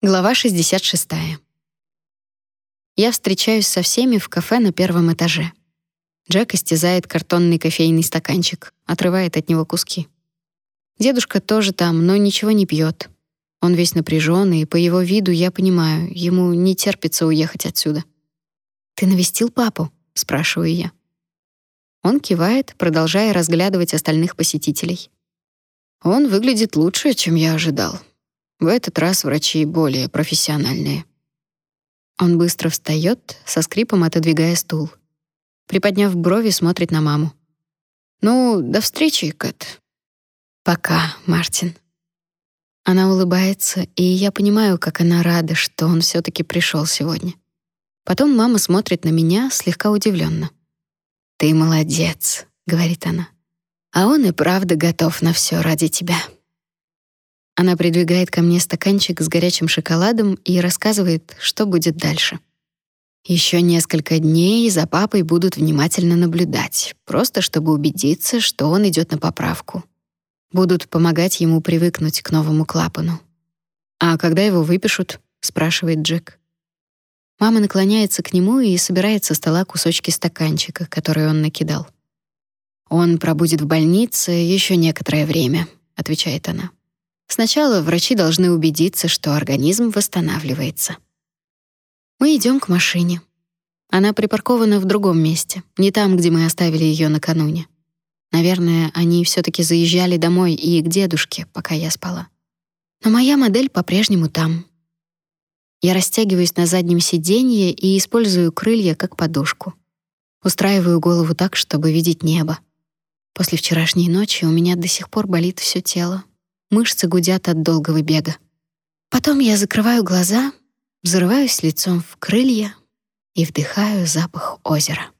Глава 66. Я встречаюсь со всеми в кафе на первом этаже. Джек истязает картонный кофейный стаканчик, отрывает от него куски. Дедушка тоже там, но ничего не пьет. Он весь напряженный, и по его виду я понимаю, ему не терпится уехать отсюда. «Ты навестил папу?» — спрашиваю я. Он кивает, продолжая разглядывать остальных посетителей. Он выглядит лучше, чем я ожидал. В этот раз врачи более профессиональные. Он быстро встает, со скрипом отодвигая стул. Приподняв брови, смотрит на маму. «Ну, до встречи, Кэт». «Пока, Мартин». Она улыбается, и я понимаю, как она рада, что он все таки пришел сегодня. Потом мама смотрит на меня слегка удивленно. «Ты молодец», — говорит она. «А он и правда готов на все ради тебя». Она придвигает ко мне стаканчик с горячим шоколадом и рассказывает, что будет дальше. Еще несколько дней за папой будут внимательно наблюдать, просто чтобы убедиться, что он идет на поправку. Будут помогать ему привыкнуть к новому клапану. «А когда его выпишут?» — спрашивает Джек. Мама наклоняется к нему и собирает со стола кусочки стаканчика, которые он накидал. «Он пробудет в больнице еще некоторое время», — отвечает она. Сначала врачи должны убедиться, что организм восстанавливается. Мы идем к машине. Она припаркована в другом месте, не там, где мы оставили ее накануне. Наверное, они все таки заезжали домой и к дедушке, пока я спала. Но моя модель по-прежнему там. Я растягиваюсь на заднем сиденье и использую крылья как подушку. Устраиваю голову так, чтобы видеть небо. После вчерашней ночи у меня до сих пор болит все тело, Мышцы гудят от долгого бега. Потом я закрываю глаза, взрываюсь лицом в крылья и вдыхаю запах озера.